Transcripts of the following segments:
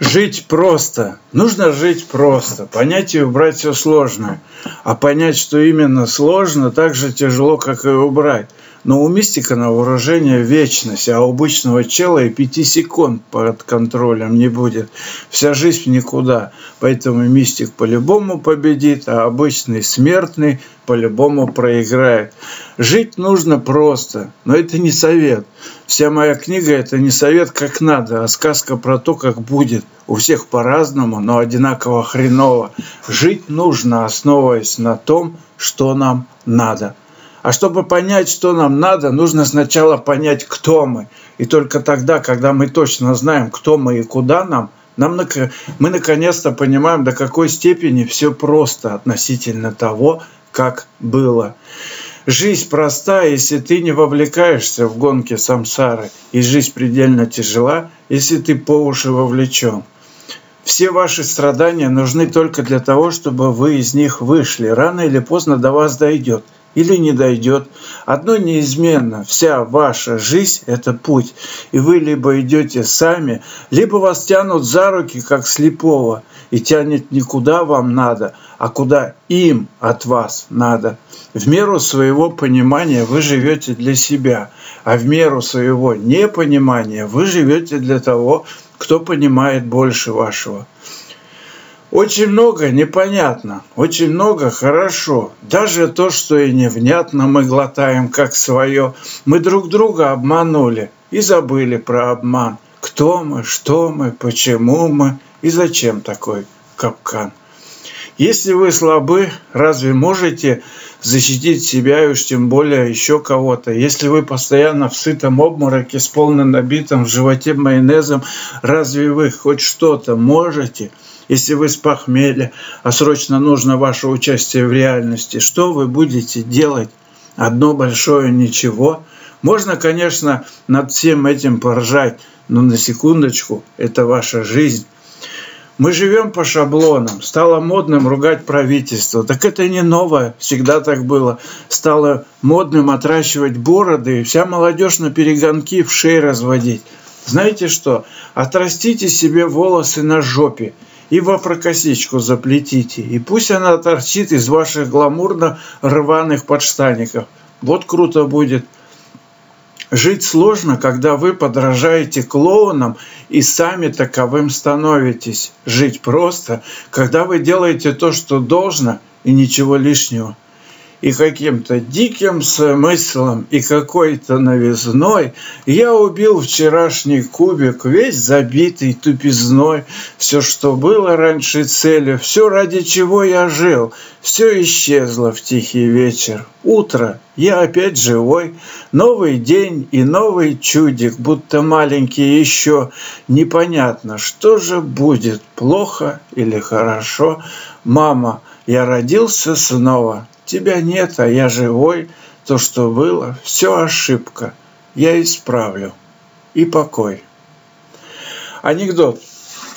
Жить просто. Нужно жить просто. Понять и убрать все сложное. А понять, что именно сложно, так же тяжело, как и убрать. Но у мистика на вооружение вечность, а у обычного чела и пяти секунд под контролем не будет. Вся жизнь никуда. Поэтому мистик по-любому победит, а обычный смертный по-любому проиграет. Жить нужно просто, но это не совет. Вся моя книга – это не совет, как надо, а сказка про то, как будет. У всех по-разному, но одинаково хреново. Жить нужно, основываясь на том, что нам надо – а чтобы понять, что нам надо, нужно сначала понять, кто мы. И только тогда, когда мы точно знаем, кто мы и куда нам, нам мы наконец-то понимаем, до какой степени все просто относительно того, как было. Жизнь проста, если ты не вовлекаешься в гонки самсары, и жизнь предельно тяжела, если ты по уши вовлечен. Все ваши страдания нужны только для того, чтобы вы из них вышли. Рано или поздно до вас дойдет – или не дойдет. Одно неизменно, вся ваша жизнь – это путь. И вы либо идете сами, либо вас тянут за руки, как слепого, и тянет не куда вам надо, а куда им от вас надо. В меру своего понимания вы живете для себя, а в меру своего непонимания вы живете для того, кто понимает больше вашего. Очень много непонятно, очень много хорошо. Даже то, что и невнятно мы глотаем как свое. Мы друг друга обманули и забыли про обман. Кто мы, что мы, почему мы и зачем такой капкан. Если вы слабы, разве можете защитить себя и уж тем более еще кого-то? Если вы постоянно в сытом обмороке с полным набитым в животе майонезом, разве вы хоть что-то можете – если вы с похмелья, а срочно нужно ваше участие в реальности, что вы будете делать? Одно большое ничего. Можно, конечно, над всем этим поржать, но на секундочку, это ваша жизнь. Мы живем по шаблонам. Стало модным ругать правительство. Так это не новое, всегда так было. Стало модным отращивать бороды, и вся молодежь на перегонки в шеи разводить. Знаете что? Отрастите себе волосы на жопе и в афрокосичку заплетите, и пусть она торчит из ваших гламурно рваных подштаников. Вот круто будет. Жить сложно, когда вы подражаете клоунам и сами таковым становитесь. Жить просто, когда вы делаете то, что должно, и ничего лишнего и каким-то диким смыслом и какой-то новизной я убил вчерашний кубик, весь забитый тупизной. Все, что было раньше целью, все, ради чего я жил, все исчезло в тихий вечер. Утро, я опять живой, новый день и новый чудик, будто маленький еще. Непонятно, что же будет, плохо или хорошо. Мама, я родился снова, Тебя нет, а я живой. То, что было, все ошибка. Я исправлю. И покой. Анекдот.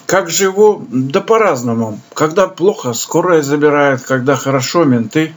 Как живу? Да по-разному. Когда плохо, скорая забирает. Когда хорошо, менты.